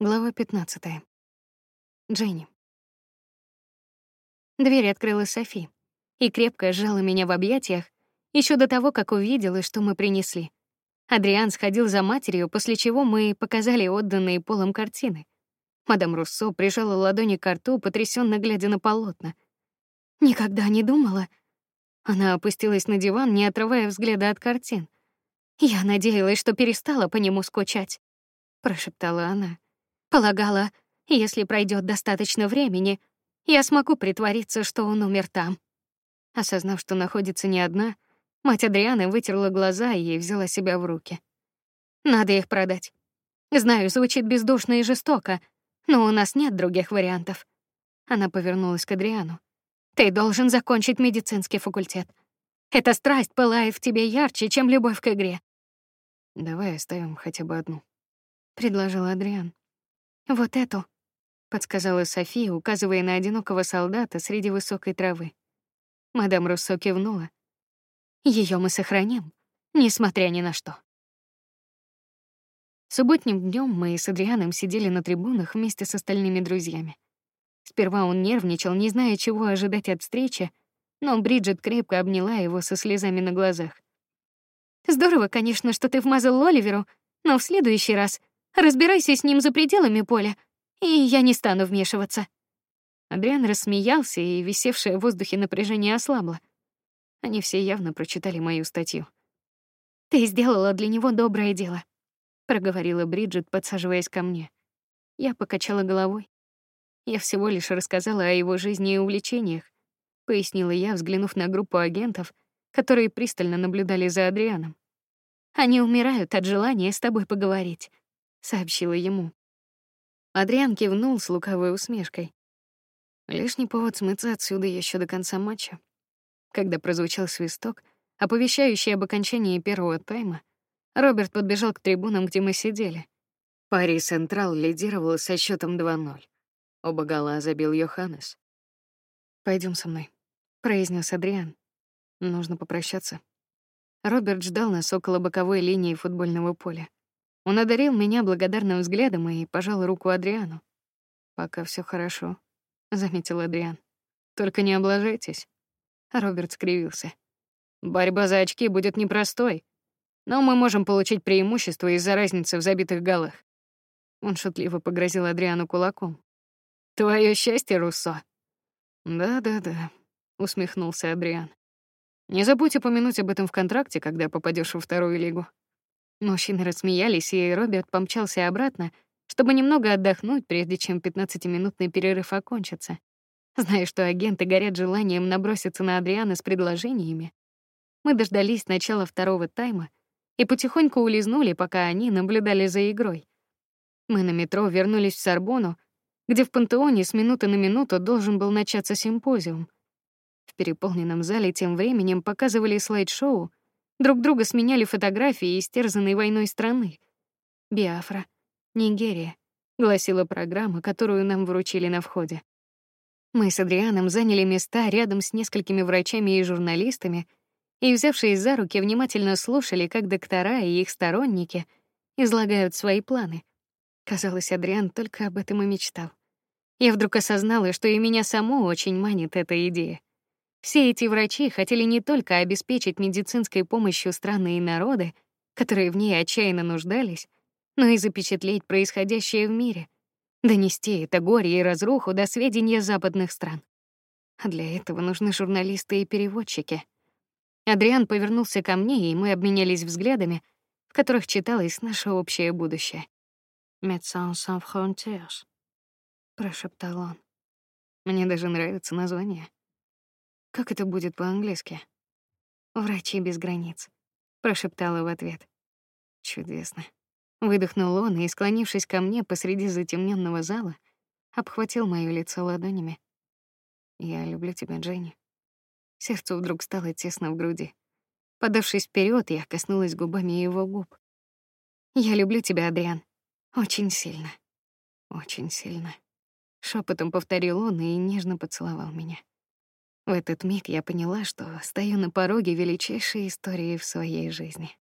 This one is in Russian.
Глава 15. Дженни. Дверь открыла Софи и крепко сжала меня в объятиях еще до того, как увидела, что мы принесли. Адриан сходил за матерью, после чего мы показали отданные полом картины. Мадам Руссо прижала ладони к рту, потрясенно глядя на полотна. Никогда не думала. Она опустилась на диван, не отрывая взгляда от картин. Я надеялась, что перестала по нему скучать, прошептала она. Полагала, если пройдет достаточно времени, я смогу притвориться, что он умер там. Осознав, что находится не одна, мать Адрианы вытерла глаза и взяла себя в руки. Надо их продать. Знаю, звучит бездушно и жестоко, но у нас нет других вариантов. Она повернулась к Адриану. Ты должен закончить медицинский факультет. Эта страсть пылает в тебе ярче, чем любовь к игре. Давай оставим хотя бы одну, предложил Адриан. Вот эту, подсказала София, указывая на одинокого солдата среди высокой травы. Мадам Руссо кивнула. Ее мы сохраним, несмотря ни на что. Субботним днем мы с Адрианом сидели на трибунах вместе с остальными друзьями. Сперва он нервничал, не зная, чего ожидать от встречи, но Бриджит крепко обняла его со слезами на глазах. Здорово, конечно, что ты вмазал Оливеру, но в следующий раз Разбирайся с ним за пределами поля, и я не стану вмешиваться. Адриан рассмеялся, и висевшее в воздухе напряжение ослабло. Они все явно прочитали мою статью. Ты сделала для него доброе дело, проговорила Бриджит, подсаживаясь ко мне. Я покачала головой. Я всего лишь рассказала о его жизни и увлечениях, пояснила я, взглянув на группу агентов, которые пристально наблюдали за Адрианом. Они умирают от желания с тобой поговорить сообщила ему. Адриан кивнул с лукавой усмешкой. Лишний повод смыться отсюда еще до конца матча. Когда прозвучал свисток, оповещающий об окончании первого тайма, Роберт подбежал к трибунам, где мы сидели. Пари Централ лидировал со счетом 2:0. Оба гола забил Йоханнес. Пойдем со мной, произнес Адриан. Нужно попрощаться. Роберт ждал нас около боковой линии футбольного поля. Он одарил меня благодарным взглядом и пожал руку Адриану. Пока все хорошо, заметил Адриан. Только не облажайтесь. Роберт скривился. Борьба за очки будет непростой, но мы можем получить преимущество из-за разницы в забитых голах. Он шутливо погрозил Адриану кулаком. Твое счастье, Руссо. Да-да-да, усмехнулся Адриан. Не забудь упомянуть об этом в контракте, когда попадешь во вторую лигу. Мужчины рассмеялись, и Роберт помчался обратно, чтобы немного отдохнуть, прежде чем пятнадцатиминутный перерыв окончится. Зная, что агенты горят желанием наброситься на Адриана с предложениями, мы дождались начала второго тайма и потихоньку улизнули, пока они наблюдали за игрой. Мы на метро вернулись в Сорбону, где в пантеоне с минуты на минуту должен был начаться симпозиум. В переполненном зале тем временем показывали слайд-шоу, Друг друга сменяли фотографии истерзанной войной страны. Биафра, Нигерия, гласила программа, которую нам вручили на входе. Мы с Адрианом заняли места рядом с несколькими врачами и журналистами и, взявшись за руки, внимательно слушали, как доктора и их сторонники излагают свои планы. Казалось, Адриан только об этом и мечтал. Я вдруг осознала, что и меня саму очень манит эта идея. Все эти врачи хотели не только обеспечить медицинской помощью страны и народы, которые в ней отчаянно нуждались, но и запечатлеть происходящее в мире, донести это горе и разруху до сведения западных стран. А для этого нужны журналисты и переводчики. Адриан повернулся ко мне, и мы обменялись взглядами, в которых читалось наше общее будущее. Médecins sans frontières, прошептал он. Мне даже нравится название. Как это будет по-английски? Врачи без границ, прошептала в ответ. Чудесно. Выдохнул он и, склонившись ко мне посреди затемненного зала, обхватил моё лицо ладонями. Я люблю тебя, Дженни. Сердцу вдруг стало тесно в груди. Подавшись вперед, я коснулась губами его губ. Я люблю тебя, Адриан, очень сильно, очень сильно. Шепотом повторил он и нежно поцеловал меня. В этот миг я поняла, что стою на пороге величайшей истории в своей жизни.